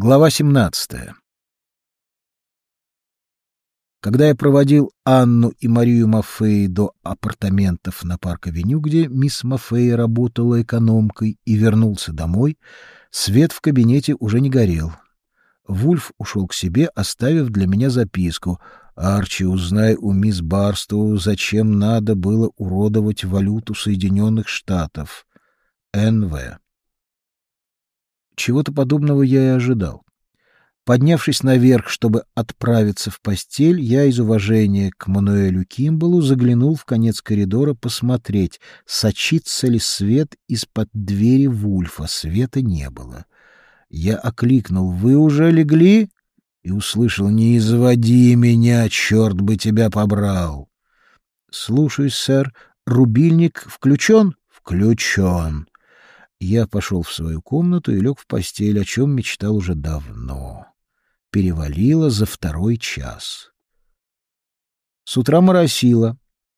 Глава 17. Когда я проводил Анну и Марию Мафей до апартаментов на парк-авеню, где мисс Мафей работала экономкой, и вернулся домой, свет в кабинете уже не горел. Вульф ушел к себе, оставив для меня записку. «Арчи, узнай у мисс Барстоу, зачем надо было уродовать валюту Соединенных Штатов. Н.В.» Чего-то подобного я и ожидал. Поднявшись наверх, чтобы отправиться в постель, я из уважения к Мануэлю Кимбалу заглянул в конец коридора посмотреть, сочится ли свет из-под двери Вульфа. Света не было. Я окликнул «Вы уже легли?» и услышал «Не изводи меня, черт бы тебя побрал!» «Слушаюсь, сэр. Рубильник включен?» «Включен». Я пошел в свою комнату и лег в постель, о чем мечтал уже давно. Перевалило за второй час. С утра моросило,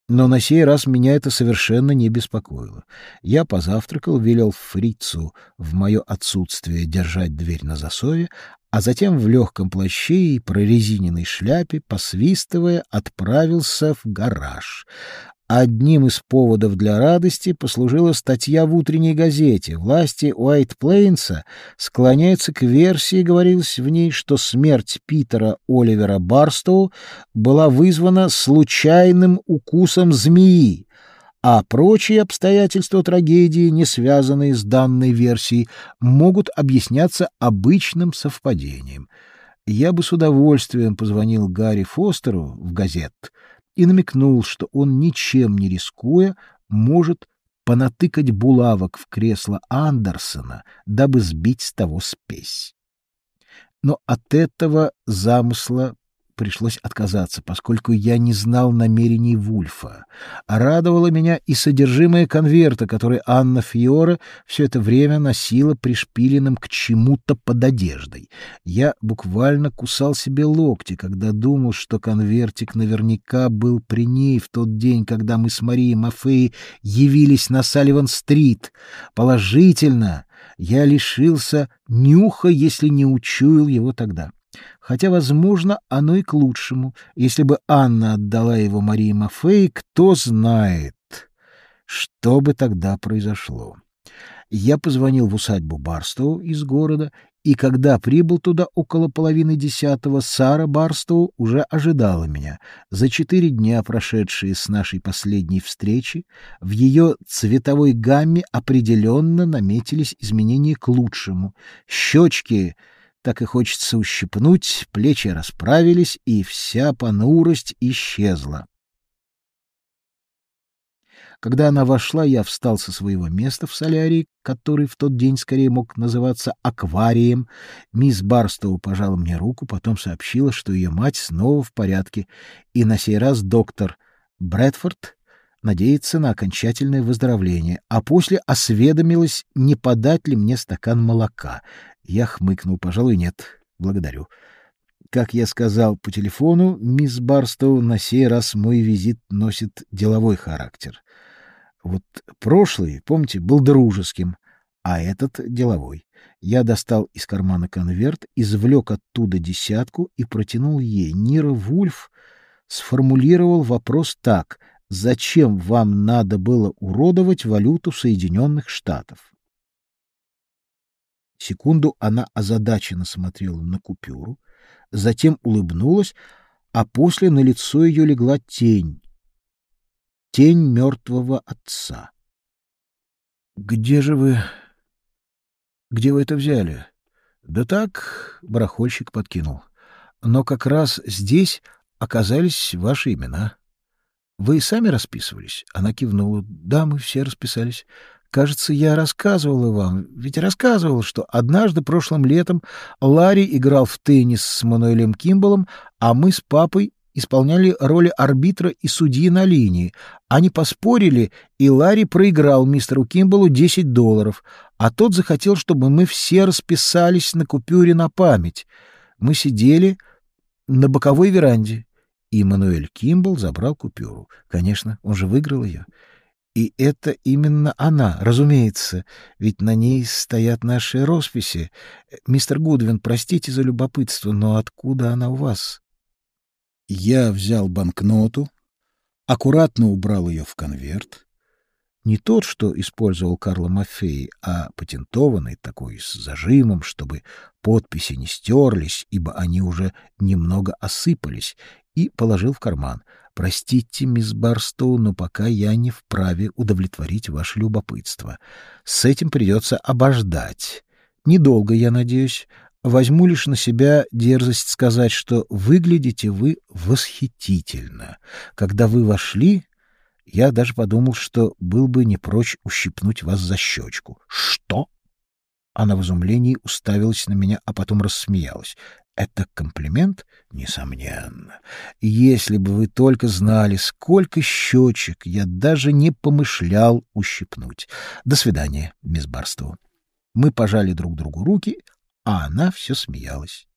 но на сей раз меня это совершенно не беспокоило. Я позавтракал, велел фрицу в мое отсутствие держать дверь на засове, а затем в легком плаще и прорезиненной шляпе, посвистывая, отправился в гараж. Одним из поводов для радости послужила статья в утренней газете. Власти Уайт-Плейнса склоняются к версии, говорилось в ней, что смерть Питера Оливера Барстоу была вызвана случайным укусом змеи, а прочие обстоятельства трагедии, не связанные с данной версией, могут объясняться обычным совпадением. Я бы с удовольствием позвонил Гарри Фостеру в газет, и намекнул, что он, ничем не рискуя, может понатыкать булавок в кресло Андерсона, дабы сбить с того спесь. Но от этого замысла пришлось отказаться, поскольку я не знал намерений Вульфа. А радовало меня и содержимое конверта, который Анна Фиора все это время носила пришпиленным к чему-то под одеждой. Я буквально кусал себе локти, когда думал, что конвертик наверняка был при ней в тот день, когда мы с Марией Мафеей явились на Салливан-стрит. Положительно, я лишился нюха, если не учуял его тогда. Хотя, возможно, оно и к лучшему. Если бы Анна отдала его Марии Мафей, кто знает, что бы тогда произошло. Я позвонил в усадьбу Барстоу из города, и когда прибыл туда около половины десятого, Сара Барстоу уже ожидала меня. За четыре дня, прошедшие с нашей последней встречи, в ее цветовой гамме определенно наметились изменения к лучшему. Щечки так и хочется ущипнуть, плечи расправились, и вся понурость исчезла. Когда она вошла, я встал со своего места в солярии, который в тот день скорее мог называться акварием. Мисс Барстоу пожала мне руку, потом сообщила, что ее мать снова в порядке, и на сей раз доктор Брэдфорд надеется на окончательное выздоровление, а после осведомилась, не подать ли мне стакан молока. Я хмыкнул, пожалуй, нет. Благодарю. Как я сказал по телефону, мисс Барстоу, на сей раз мой визит носит деловой характер. Вот прошлый, помните, был дружеским, а этот — деловой. Я достал из кармана конверт, извлек оттуда десятку и протянул ей. Нира Вульф сформулировал вопрос так — зачем вам надо было уродовать валюту Соединенных Штатов? Секунду она озадаченно смотрела на купюру, затем улыбнулась, а после на лицо ее легла тень. Тень мертвого отца. — Где же вы... Где вы это взяли? — Да так, — барахольщик подкинул. — Но как раз здесь оказались ваши имена. Вы сами расписывались? Она кивнула. Да, мы все расписались. Кажется, я рассказывала вам, ведь рассказывал, что однажды прошлым летом Ларри играл в теннис с Мануэлем Кимбалом, а мы с папой исполняли роли арбитра и судьи на линии. Они поспорили, и Ларри проиграл мистеру Кимбалу 10 долларов, а тот захотел, чтобы мы все расписались на купюре на память. Мы сидели на боковой веранде, и Мануэль Кимбл забрал купюру. Конечно, он же выиграл ее. И это именно она, разумеется, ведь на ней стоят наши росписи. Мистер Гудвин, простите за любопытство, но откуда она у вас? Я взял банкноту, аккуратно убрал ее в конверт. Не тот, что использовал Карла Мафей, а патентованный, такой с зажимом, чтобы подписи не стерлись, ибо они уже немного осыпались, и положил в карман — Простите, мисс Барстоу, но пока я не вправе удовлетворить ваше любопытство. С этим придется обождать. Недолго, я надеюсь. Возьму лишь на себя дерзость сказать, что выглядите вы восхитительно. Когда вы вошли, я даже подумал, что был бы не прочь ущипнуть вас за щечку. Что? Она в изумлении уставилась на меня, а потом рассмеялась. Это комплимент? Несомненно. Если бы вы только знали, сколько щечек я даже не помышлял ущипнуть. До свидания, мисс Барстоу. Мы пожали друг другу руки, а она все смеялась.